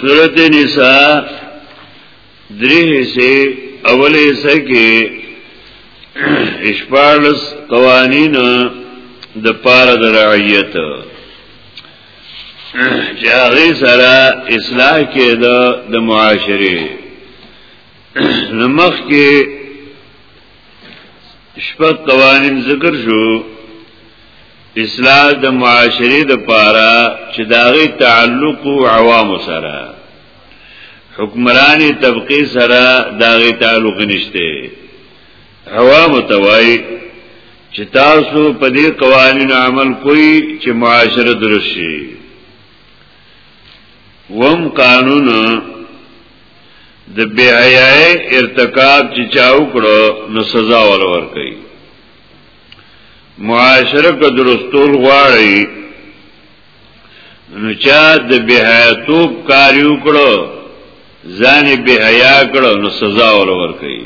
سورت نساء دری حصے اول حصہ کې اشپارلس قوانین د پار د رعیت چې هغه سره اصلاح کې د د معاشره نمخ کې شپږ قوانین ذکر شو اصلاح د معاشري د پاره چې داغي تعلق او عوام سره حکمرانی طبقه سره داغي تعلق نشته عوام توای چې تاسو په دې قوانینو عمل کوئ چې معاشره درشي وم قانون د بے حیاي ارتکاب چې چاو کړو نو سزا ول ور کوي معاشره کو درستول غواړي نو چا د بے حیاتوب کار یو کړو ځان بے حیا کړو نو سزا ول ور کوي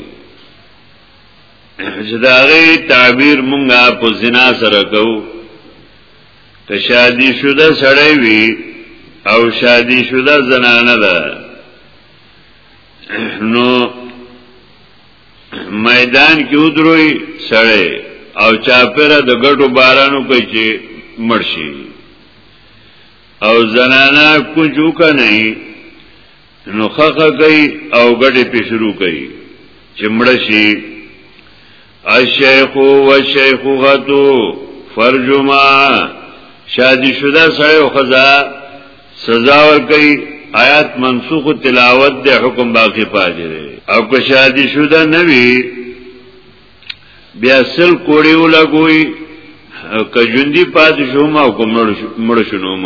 چې دا غي تعبیر مونږه په زنا سره کوو که شادي شوده سړی وي او شادي شوده زنانه ده نو میدان کې ودروي سړی او چاپره د ګټو بارانو کوي چې مرشي او زنانا کوجو کنه نو خخه کوي او ګډه په شروع کوي چې مړ شي الشیخ و شیخوغتو فرجما شادی شده سړی او خزا سزا ور کوي آیات منسوخ تلاوت د حکم باقی پاتې دی او که شادی شده نه وي بیا سل کوړی ولګوي که ژوندۍ پاتې شوم او کوم مړ شوم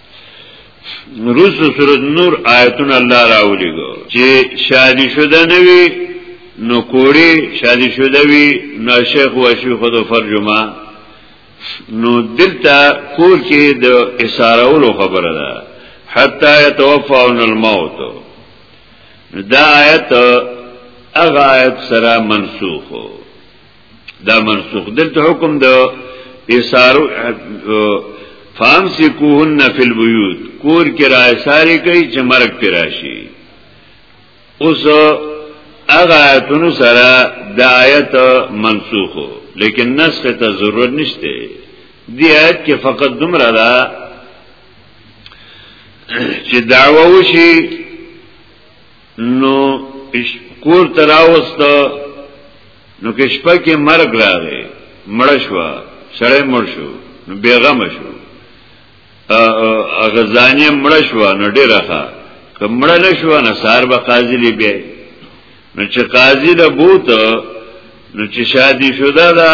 روز سورت نور آیتون الله راولی گو چه شادی شده نوی نو کوری شادی شده وی نو شیخ وشوی خود فرجما نو دلتا کور کې د اسارولو خبره ده حتا يتوفون الموت دا آیت اغه آیت سره منسوخ دا منسوخ دلته حکم د ایثارو فام سکوهن فی البیوت کور کې را ایثاری کوي چې مرګ پر راشي اوس هغه آیتونو سره د آیت منسوخ لیکن نسخ ته ضرورت نشته دی آیت کې فقط دومره ده چې دعوه وشي نو کور تراوست نو کې شپه کې مرګ راغی مړ شو سړی مړ شو نو بیغم شو هغه ځانې مړ شو نو ډیر ښه کمړ نه شو نه سار به قاضي لی بیا نو چې قاضي د بوت نو چې شادي شوه دا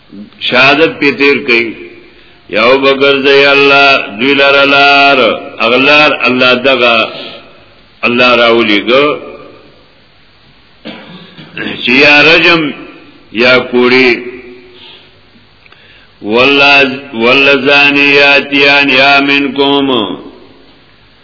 شهادت په تیر کوي یو بغرزی الله دوی لار لار اغلار الله دغه الله راولېګو چې یا رجم یا کوړی واللزانیاتیان یا منکم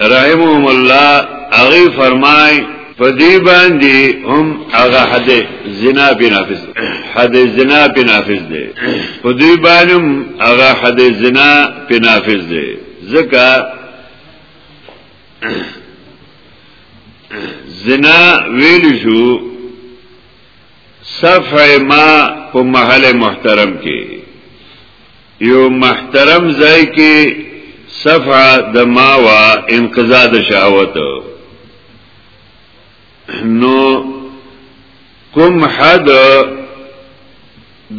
رحمهم الله هغه فرمای په دې باندې هم هغه حد زنا په نافذ حد زنا په نافذ دی په دې باندې هم هغه حد زنا په نافذ دی ځکه زنا ویل شو صفع ما په محل محترم کې یو محترم ځای کې صفعه د ماوا انقضاء د شهوت نو کوم حد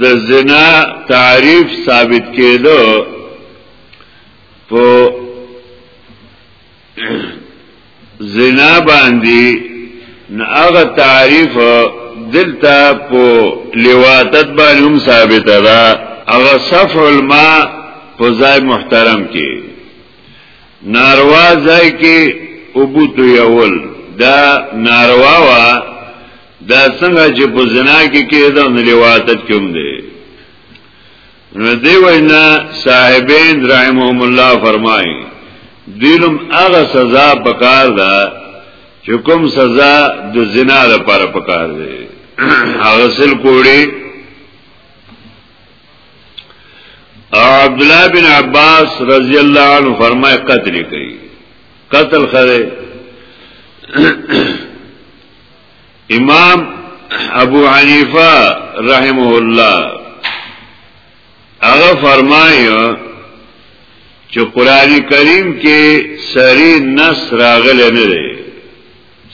د زنا تعریف ثابت کېدو په زنا باندې نه هغه تعریف دلته په لواتت باندې هم ثابت ده هغه صف علماء په ځای محترم کې ناروا ځای کې ابو تو یول دا ناروا وا دا څنګه چې په زنا کې کېده نو لواتت کوم دی نو دی وینا صاحبین رحمهم الله فرمایي دیلم هغه سزا پکار ده چې کوم سزا د زنا لپاره پکار ده هغه سل کوړي او عبد الله بن عباس رضی الله عنه فرمای قتل کوي قتل خره امام ابو حنیفه رحمه الله هغه فرمایو چې قران کریم کې سری نص راغلی نه دی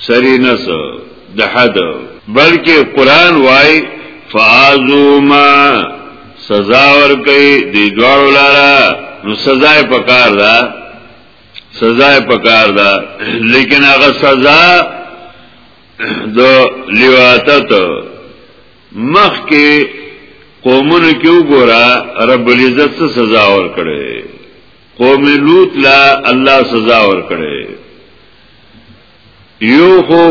سری نص د حد بلکې قران وای فازوما سزا ور کوي د دوړو لاره نو سزا په کار ده سزا پکار ده لیکن هغه سزا د لیواتت مخ کې قومونو کې وګوره رب العزت څه سزا ور کړې قوم لوط لا الله سزا ور کړې یو خو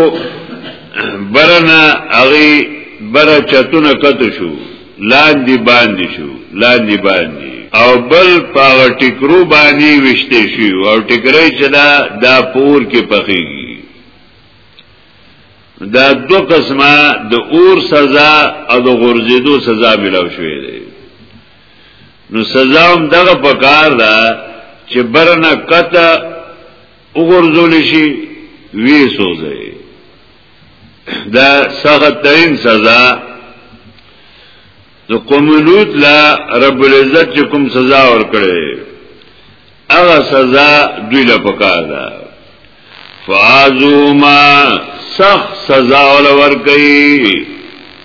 برنا اغي بر چتونه کت شو لاندې باندې شو لاندې باندې او بل پاغه ټیکرو باندې وشته شي او ټیکرې چې دا دا پور کې پخېږي دا دو قسمه د اور سزا او د غرزیدو سزا ملاو شوې ده نو سزا هم دغه پکار ده چې برنه قطع وګرځول شي وی سوځي دا سخت ترين سزا د قوم لوط لا رب العزت چې کوم سزا ورکړي هغه سزا دوی له پکار ده فازوما سخت سزا ول ورکړي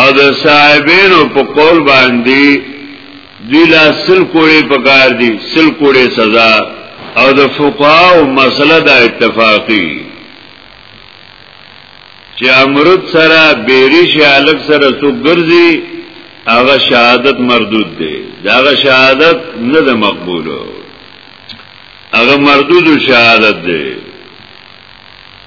او د صاحبینو په قول باندې دوی لا سل کوړې پکار دي سل کوړې سزا او د فقهاو مسله دا اتفاقی چې امرت سره بیری شالک سره سو ګرځي هغه شهادت مردود دی داغه شهادت نه ده مقبولو هغه مردود شهادت دی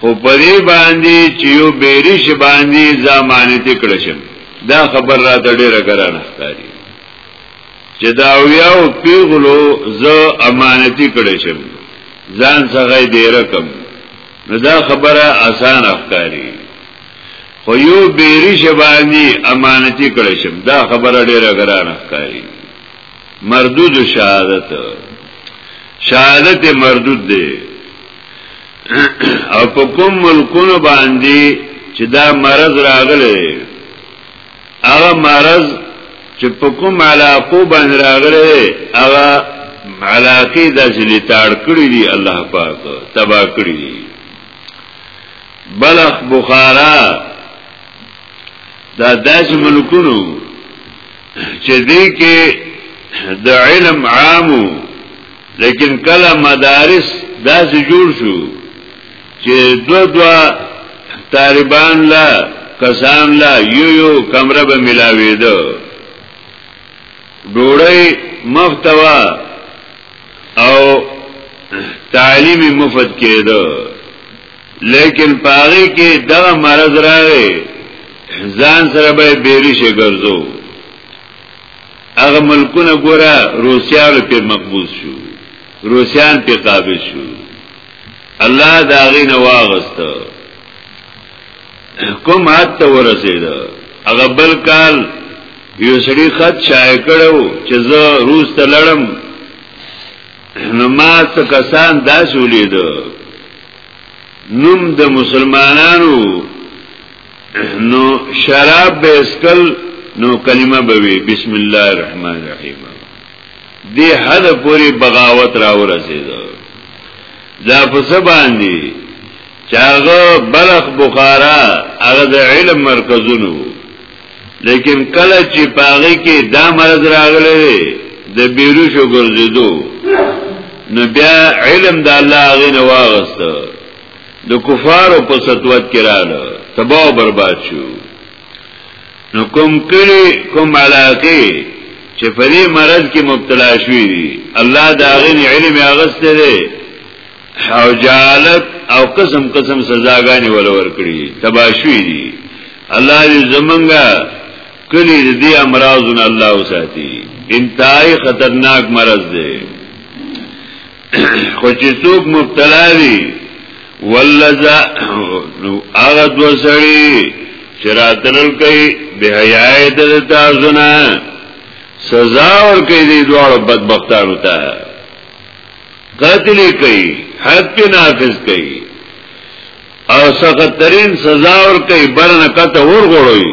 خو پرې باندې چې یو بیرش باندې زمانه تکړ شم دا خبر را ته ډیره ګران ښکاری چې دا یو پیغلو زه امانتی کړ شم ځان څنګه دې رقم نو دا خبره آسان ښکاری خو یو بیرش باندې امانتی کړ شم دا خبره ډیره ګران ښکاری مردود شهادت شهادت مردود دی او په کوم ملکونو باندې چې دا مرض راغلی هغه مرض چې په کوم علاقو باندې راغلی هغه علاقې د ځلې تاړ کړی دی الله پاک تبا کړی دی بلخ بخارا دا داس ملکونو چې دې کې د علم عامو لیکن کله مدارس داسې جوړ شو چې دو دو طالبان لا کسان لا یو یو کمره به ملاوي دو ډوړی مفتوا او تعلیم مفت کېدو لیکن پاره کې دا مرض راغی ځان سره به بیری شي ګرځو هغه ملکونه ګوره روسیان په مقبوض شو روسیان په قابل شو الله دا غي نه واغست کوم حد ته ورسید هغه بل کال یو سړي خط شای کړو چې زه روس ته لړم نو ما څه کسان داسې ولیدو نوم د مسلمانانو نو شراب به اسکل نو کلمه به وی بسم الله الرحمن الرحیم دی حد پوری بغاوت را ورسید دا پس باندې چاغه بلخ بخارا هغه د علم مرکزونو لیکن کله چې پاغه کې دا مرض راغلی د بیروشو ګرځیدو نو بیا علم د الله غي نه واغسته د کفارو په سطوت کې رااله تبا او برباد شو نو کوم کلی کوم علاقه چې په دې مرض کې مبتلا شوی دی الله دا غن علم اغسته دی او جالت او قسم قسم سزاګانی ول ور کړی تبا شوی دی الله دې زمونږه کلی دې امراضونه الله وساتي انتهای خطرناک مرض دی خو چې څوک مبتلا وي ولذا هغه دو سړي چې راتلل کوي به حیاي د تاسو نه سزا ور کوي د دوړو بدبختانو ته قتل کوي حد په نافذ کوي او سخت ترين سزا ور کوي برنه کته ور غړوي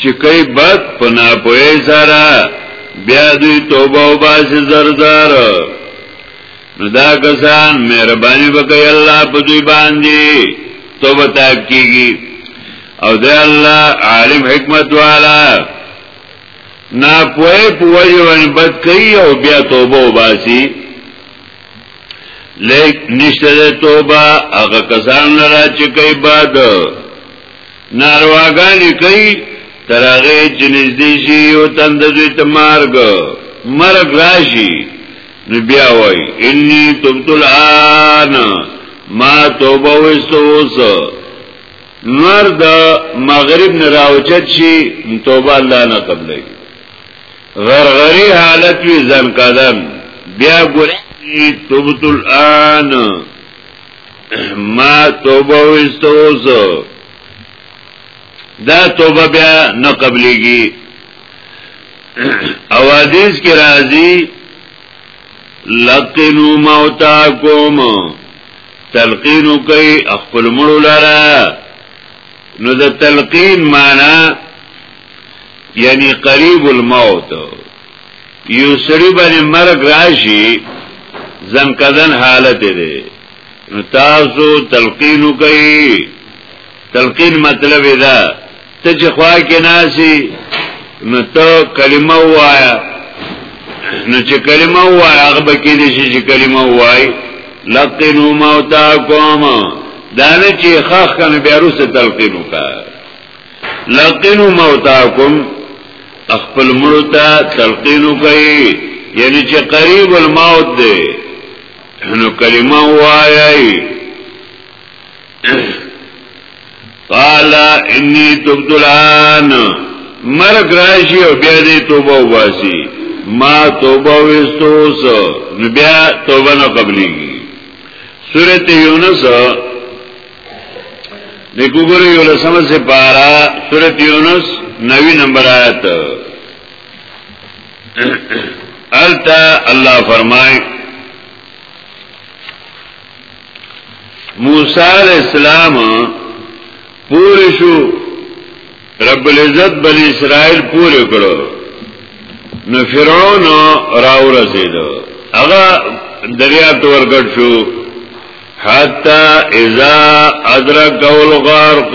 چې کای بد پنا پوي سره بیا دوی توبه او باز زردار نو دا کسان مهرباني وکړي الله په دوی باندې توبه تاب کیږي او دا الله عالم حکمت والا نا پوهه پوهه باندې بد کوي او بیا توبه وباسي لیک نشته توبه هغه کسان را چې کوي باد نارواګانی کوي تر هغه چې نږدې شي او تند دوی ته مارګ مرګ راشي نو بیا وای انی تبت الان ما توبه وسوس نور د مغرب نه راوچت شي توبه الله نه قبلې غرغری حالت وی ځن قدم بیا ګورې تبت الان ما توبه وسته اوس دا توبه بیا نه قبليږي او حدیث کې راځي لقنو موتاکم تلقینو کوي خپل مړو لاره نو د تلقین معنی یعنی قریب الموت یو سړي باندې مرګ راشي ځن کدن حالت دی نو تاسو تلقین کوي تلقین مطلب دا ته چې خوا کې ناسي نو ته کلمه وایا نو چې کلمه وایا هغه به کې دي چې کلمه وای لقنو موتا کوم دا نه چې خخ کنه بیا روسه تلقین وکا لقنو موتا کوم خپل مړو ته تلقین کوي یعنی چې قریب الموت دی نو کلمه وایي قال انی تبت الان مرګ راشي او بیا دې توبه واسي ما توبه وستوس نو بیا توبه نه قبليږي سورته یونس د ګوګل یو لسمه سپارا سورته یونس 90 نمبر آیت التا الله فرمای موسی علیہ السلام پوری شو رب العزت بنی اسرائیل پوری کړو نو فرعون راو رسیدو هغه دریا تور ګډ شو حتا اذا ادرک الغرق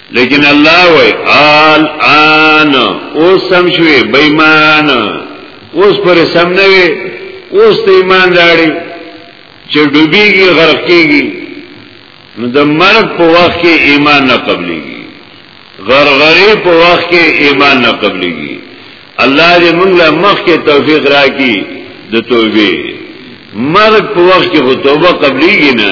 لیکن الله وای آل آن اوس سم شوی بېمان اوس پر سم نه وي اوس ته ایمان راړي چې ډوبېږي غرق کېږي نو د مرګ په وخت کې ایمان نه قبلېږي غرغرې په وخت کې ایمان نه قبلېږي الله دې موږ له مخ کې توفیق راکړي د توبې مرګ په وخت کې خو توبه قبلېږي نه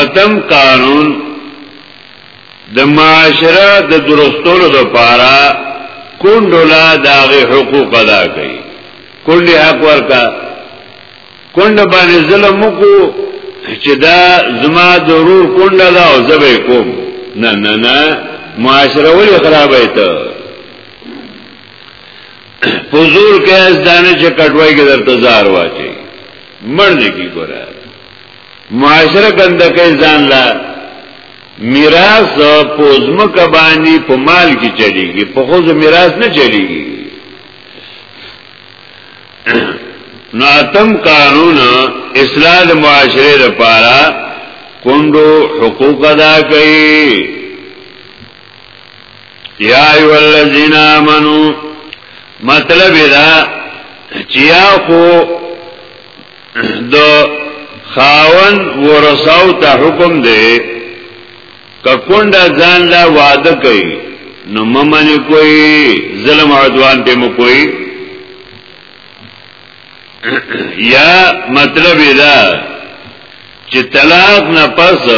اتم قانون د معاشره د درستولو د پاره کندو لا داغه حقوق ادا کوي کندې حق ورکا کند باندې ظلم کو چې دا زما ضرور کند دا او زبې کوم نه نه نه معاشره ولې خرابه ته حضور کې از دانه چې کټوي کې درته زار واچي مړ نه کی ګورای معاشره ګنده کوي ځان لا میراث په ځمکه باندې په مال کې چلیږي په خو میراث نه چلیږي نو اتم قانون اصلاح د معاشره لپاره کندو حقوق ادا کوي یا ایو الذین آمنو مطلب دا چیا خو د خاون ورثاو ته حکم دی ک کونډه ځان لا وعده کوي نو ممن کوئی ظلم عدوان په مو کوئی یا مطلب دا چې طلاق نه پس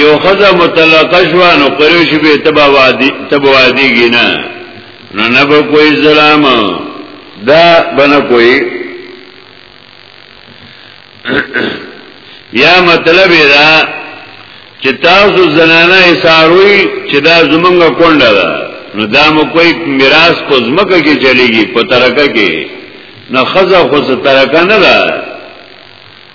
یو خزه مطلقه شوه نو قریو شي به تبا وادي تبا وادي ګینا نو نه به کوئی ظلم دا بنه کوئی یا مطلب دا چې تاسو زنانه ایثاروي چې دا زمونږه کونډه ده نو دا مو کوئی میراث په زمکه کې چلیږي په ترکه کې نه خزه خو ترکه نه ده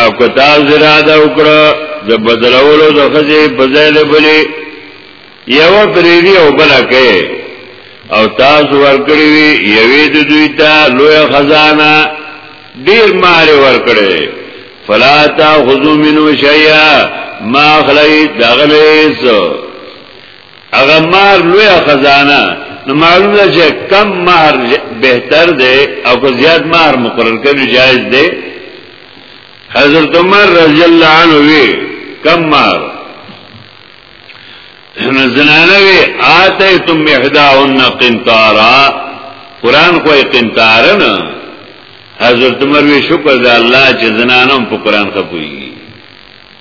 او کتا زرا دا وکړه د بدلولو د خځې په ځای د بلې یو پریری او بلا کې او تاسو ورکړی وی یوې د دوی ته لوی خزانه ډیر مال ورکړي فلا تا خذو منو شیئا ما خلی دغلیس هغه مار لوی خزانه نو معلوم ده چې کم مہر بهتر دی او که زیات مہر مقرر کړي جایز دی حضرت عمر رضی الله عنه وی کم مہر زنانه وی آتیتم احداهن قنطارا قران خو قنطار نه حضرت عمر وی شکر ده الله چې زنانه په قران خپوي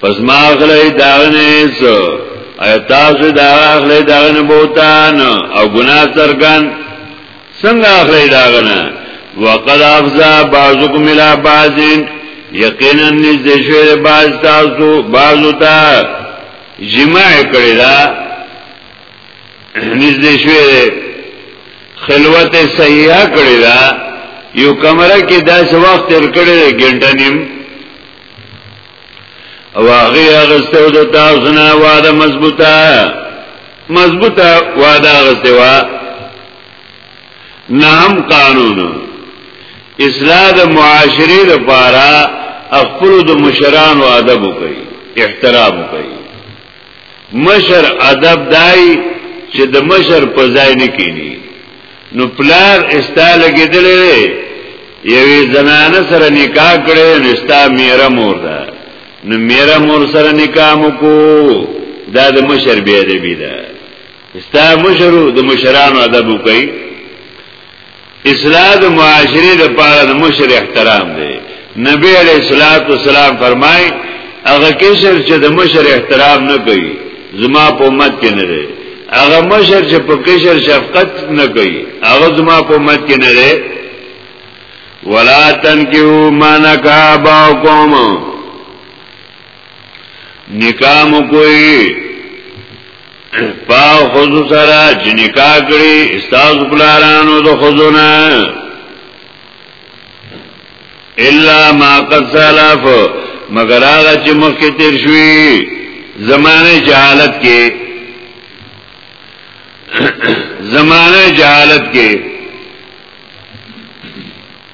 پس ما اخلی داغنه ایسو ایا تاسو دا اخلی داغنه بوتان او گناه سرگن سنگ اخلی داغنه وقد افزا بعضکم الى بعضین یقینا نزده شوی بعض تاسو بعضو تا جماع کړی دا نزده شوی خلوت صحیحه کړی دا یو کمره کې داس وخت تر کړی ګنټه نیم او هغه غسته د تاسو نه وعده مضبوطه مضبوطه وعده غسته وا نه هم قانون اصلاح د معاشره لپاره خپل د مشران او ادب کوي احترام کوي مشر ادب دای چې د مشر په ځای نه کینی نو پلار استا لګیدلې یوې زنانه سره نکاح کړې نو استا میره مور ده نو میره مور سره نکاح مکو دا د مشر بی ادبی ده استا مشرو د مشرانو ادب کوي اصلاح د معاشري د پاره د مشر احترام دی نبی علیہ الصلوۃ والسلام فرمای هغه کشر چې د مشر احترام نه کوي زما په امت کې نه دی هغه مشر چې په کشر شفقت نه کوي هغه زما په امت کې نه دی ولا تنکیو ما نکا باوکوم نکاح مو کوي پا خزو سرا چه نکاح کری استاز پلارانو دو خزونا الا ما قد سالاف مگر آغا چه مخی تیر شوی زمانه جهالت کې زمانه جهالت کې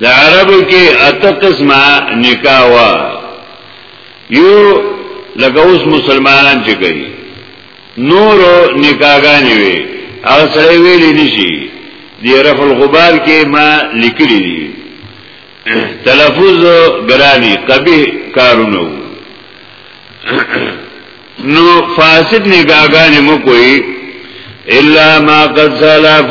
د عربو کې اته قسمه نکاح وا یو لکه اوس مسلمانان چې کوي نور نکاحګانې وي هغه سره ویلې نشي دی رفع الغبار کې ما لیکلي دي تلفظ ګرانی قبیح کارونه نو فاسد نکاحګانې مو کوي الا ما قد سلف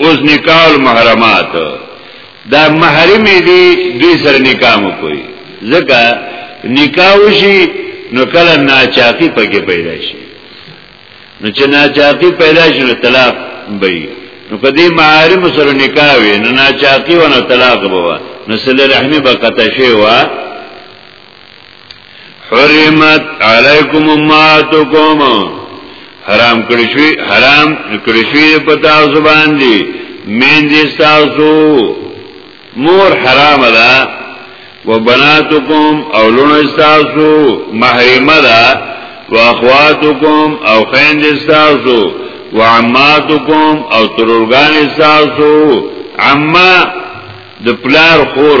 اوس نکاح المحرمات دا محرمې دي دوی سره نکاح مو کوي ځکه نکاح وشي نو کله ناچاقي پکې پیدا شي نو چې ناچاقي پیدا شي نو طلاق به نو کدی محرم سره نکاح وي نو ناچاقي ونه طلاق بوا نو سله رحمي به قطع شي وا حرمت علیکم اماتکم حرام کړی شوی حرام کړی شوی په تاسو باندې مین دي تاسو مور حرام ده وبناتکم او لونو تاسو محرمه ده واخواتکم او خیند تاسو وعماتکم او ترورګان تاسو عما د پلار خور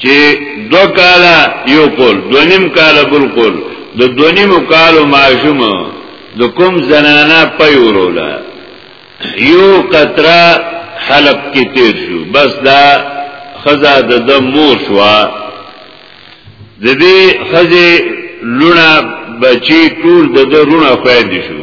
چې دو کالا یو قول دو نیم کالا بل قول د دو نیم کالو ماشوم د کوم زنانا پي ورولا یو قطره حلق کې تیر شو بس دا خزا د د مور شو د دې خزه لونه بچی ټول د د رونه فائدې شو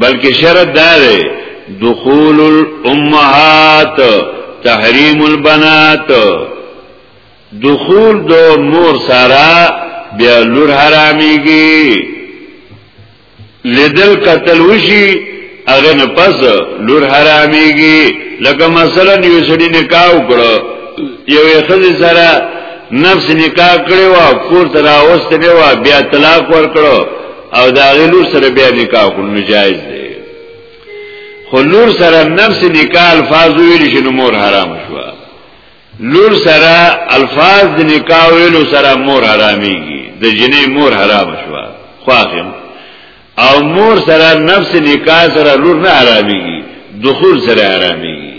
بلکې شرط دا دی دخول الامهات تحریم البنات دخول دو مور سارا بیا لور حرامیږي لیدل قتل وشي هغه نه پس لور حرامیږي لکه مثلا یو سړي نکاح وکړو یو خځه سره نفس نکاح کړو او کور تر اوسته نه بیا طلاق ورکړو او دا غلور سره بیا نکاح کول نجایز دی خو لور سره نفس نکاح الفاظ ویل شي نو مور حرام شو لور سره الفاظ د نکاح ویلو سره مور حراميږي د جنې مور حرام شو خواخم او مور سره نفس نکاح سره لور نه حراميږي دخول سره حراميږي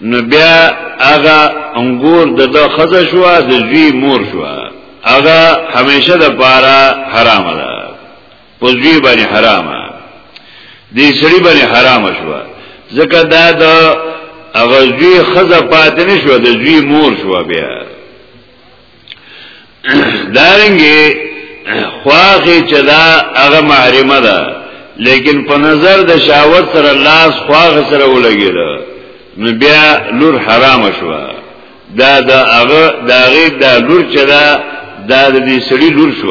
نو بیا هغه انګور د د خزه شو د زوی مور شو هغه همیشه د پاره حرام ده په زوی باندې حرام دي سړي باندې حرام شو ځکه دا د هغه زوی خزه پاتې نشو د زوی مور شو بیا دارنګي خواخي چې دا هغه محرمه ده لیکن په نظر د شاوت سره لاس خواخ سره ولګي ده نو بیا لور حرام شو دا دا هغه دا غي دا لور چې دا دا د دې سړي لور شو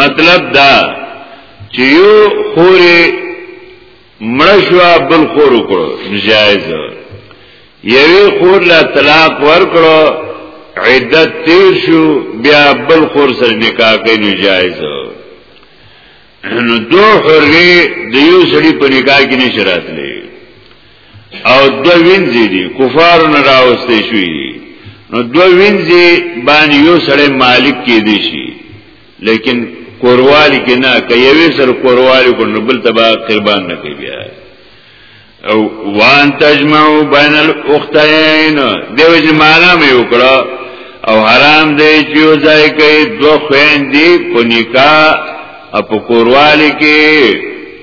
مطلب دا چې یو خورې مړشوا بل خور وکړو نجایز یوی خور لا طلاق ورکړو عدت تیر شو بیا بل خور سره نکاح کوي نجایز نو دو حرې د یو سړي په نکاح کې نشراتلې او دو وینځي دي کفار نه راوستي شوی دي نو دو وینځي باندې یو سره مالک کې دي شي لیکن کوروالی کې نه کوي سر کوروالی کو نو بل تبا قربان نه کوي بیا او وان تجمعو بین الاختین دیو چې معنا مې وکړه او حرام دی چې یو ځای کې دوه خويندې په نکاح او په کوروالی کې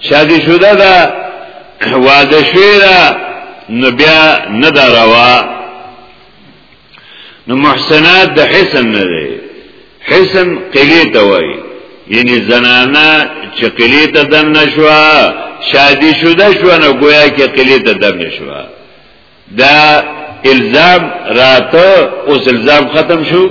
شادی شده دا واده شوی دا نو بیا نه دا روا نو محسنات د حسن نه دی حسن قلی ته وای یعنی زنانا چې قلی ته دن نشوا شادی شده شو نو گویا کې قلی ته دن نشوا دا الزام راته اوس الزام ختم شو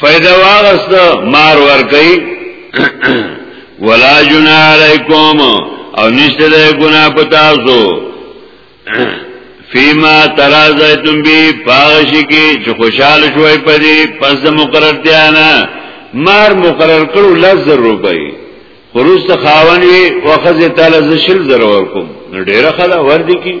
فائدہ واغست مار ور کوي ولا جنا علیکم او نشته د ګنا پتا سو فیما ترازیتم بی پاغشی کی چه خوشحال شوی پا دی پس دا مقرر تیانا مار مقرر کرو لز در روپی خروس تا خاونوی وخز تالا زشل در ورکم نو دیره خلا وردی کی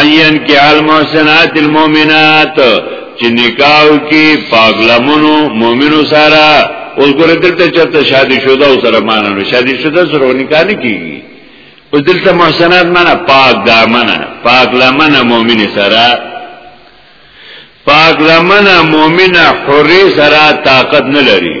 ايان کې المحسنات المؤمنات چې نکاح کې پاګلمونو مؤمنو سره اوس ګره دلته چرته شادي شوده او سره مانو شادي شوده سره نکاح نه کیږي اوس دلته محسنات معنا پاک دامنه پاک لمنه مؤمن سره پاک لمنه مؤمنه حری سره طاقت نه لري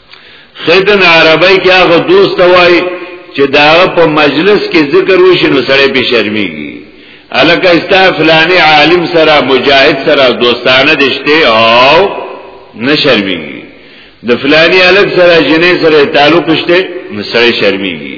خیتن عربی کې هغه دوست وای چې دا په مجلس کې ذکر وشي نو سړی به شرمېږي الکه استا فلانی عالم سره مجاهد سره دوستانه دشته او نه شرمېږي د فلانی الک سره جنې سره تعلق شته نو سړی شرمېږي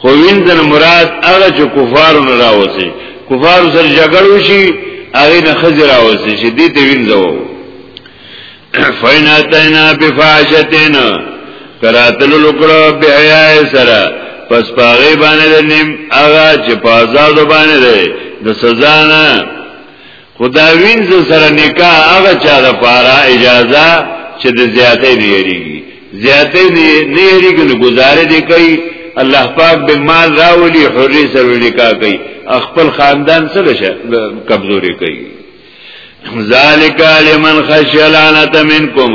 خو وینځنه مراد هغه چې کفارو نه راوځي کفارو سره جګړه وشي هغه نه خزر راوځي چې دې ته وینځو فینا تینا بفاشتین کراتل لکړه به حیا سره پس پاغه باندې نیم هغه چې په آزاد باندې ده د سزا نه خدا وینځ سره نکاح هغه چا د پاره اجازه چې د زیاتې نه یریږي زیاتې نه یریږي نو گزارې دی کوي الله پاک به مال راولي حرې سره نکاح کوي خپل خاندان سره شه کمزوري کوي ذالک لمن خشی لعنت منکم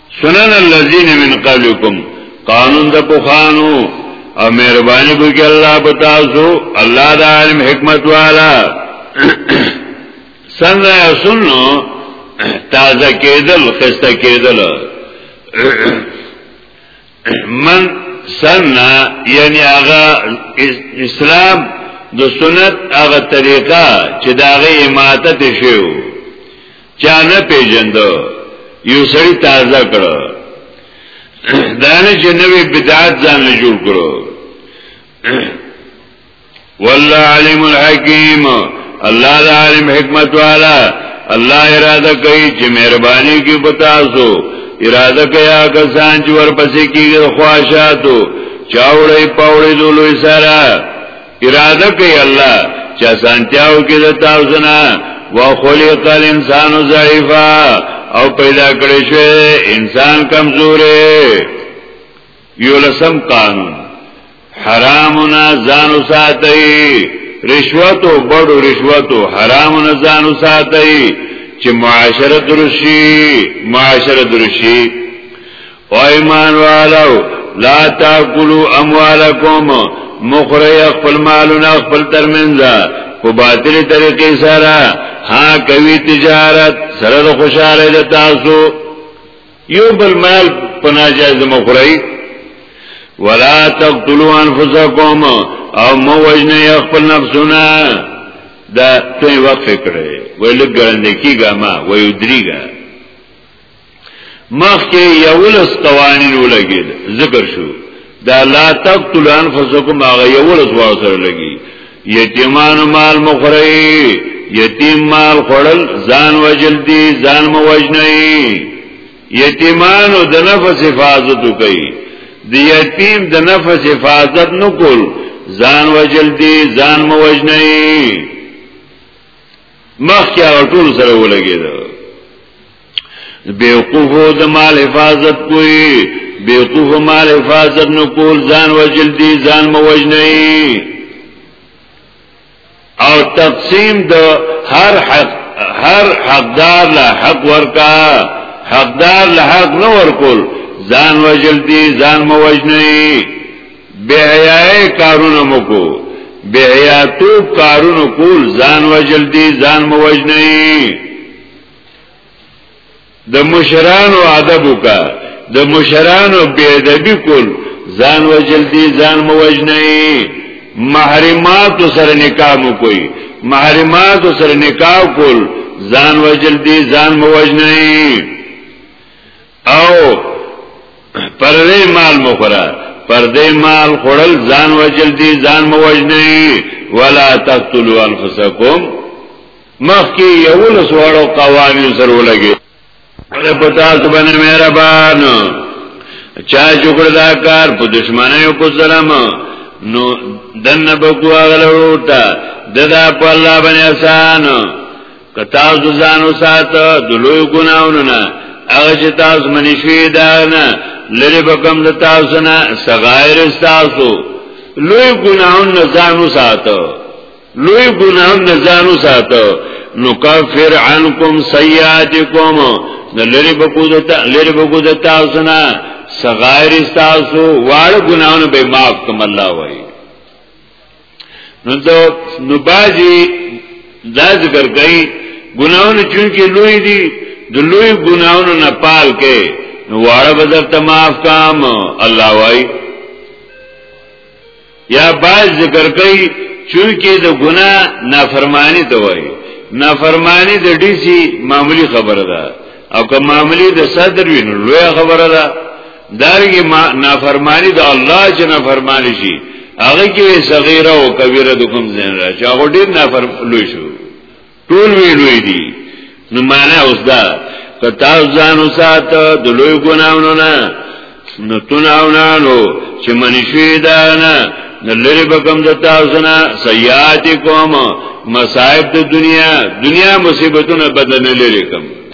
سنن الذين من قبلكم قانون د پوخانو او مهرباني وکړي الله په تاسو الله د عالم حکمت والا سن یا سنو تازه کېدل خسته کېدل من سن یعنی هغه اسلام د سنت هغه طریقه چې داغه اماتت شوی چا نه پیژند یو سړی تازه کړو دانه چې نوې بدعت ځان له جوړ کړو والله علیم الحکیم الله د عالم حکمت والا الله اراده کوي چې مهرباني کې پتا سو اراده کیا کسان چې ورپسې کیږي خواهشاتو چاوړې پاوړې دولوي سره اراده کوي الله چې سانتیاو کې د تاسو نه وخلق الانسان ضعیفا او پیدا کړی شو انسان کمزورې یو لسم قانون حرامنا ځان ساتي رشوت او بڑو رشوت او حرامنا ځان ساتي چې معاشره درشي معاشره درشي او ایمان والو لا تاکلوا اموالکم مخری خپل مالونه خپل ترمنځ په باطل طریقې سره ها کوي تجارت سره د خوشاله د تاسو یو بل مال په ناجایز مخری ولا تقتلوا انفسکم او مو وجنه خپل نفسونه دا ته وقف کړي ویل ګرنده کیګه ما ویدریګه مخکې یولس قوانین ولګید ذکر شو دا لا تقتل انفسکم هغه یولس وار سره لګي یتیمان مال مخری یتیم مال خړل ځان وجل دی ځان مو وجنی یتیمان د نفس حفاظت کوي د یتیم د نفس حفاظت نکول ځان وجل دی ځان مو وجنی مخ کې هغه ټول سره ولګید بیوقوف د مال حفاظت کوي بیوقوف مال حفاظت نو کول ځان وجل دي ځان موجنی او تقسیم د هر حق هر حقدار له حق ورکا حقدار له حق نه ورکول ځان وجل دي ځان موجنی بهیای کارونه مکو بهیاتو کارونه کول ځان وجل دي ځان موجنه د مشرانو ادب وکا د مشرانو بی ادبی کول ځان وجل دي ځان موجنه محرمات سره نکاح مو کوي محرمات سره نکاح کول ځان وجل دي ځان موجنه او پردې مال مخره پردې مال خړل ځان وجل دي ځان مو وجني ولا تقتلوا انفسکم مخکې یو لسوړو قوانین سره ولګي له پتا سبحانه مهربان چا جوړ دا کار په دشمنانو کو سلام نو دنه بګو غلوټه ددا په الله باندې آسان که تاسو ځان وساته د لوی ګناونو نه هغه چې تاسو منی شوی دا نه لری په کم د تاسو نه صغائر تاسو لوی ګناون نه ځان وساته لوی ګناون نه ځان وساته نو کفر عنکم سیئاتکم نو لری په کو د لری په کو د تاسو نه صغائر تاسو واړه ګناونه به معاف کوم الله وایي نو دا نو باجی دا ذکر کوي ګناونه چونکی لوی دي د لوی ګناونه نه پال کې نو واړه بدر ته معاف کام الله وای یا باز ذکر کوي چونکی د ګنا نافرمانی ته وای نافرمانی د ډیسی معمولی خبره ده او که معمولی د صدر وینو لوی خبره ده دارنګه ما نافرمانی د دا الله چې نافرمانی شي هغه کې صغیره او کبیره د کوم ځین را چې هغه ډیر نافرم لوی شو ټول وی لوی دي نو معنا اوس دا که تاسو ځان وسات د لوی ګناونو نه نو تناونانو چې منی شوی دا نه نو لری بکم د تاسو نه سیئات کوم مصائب د دنیا دنیا مصیبتونه بدل نه لری کوم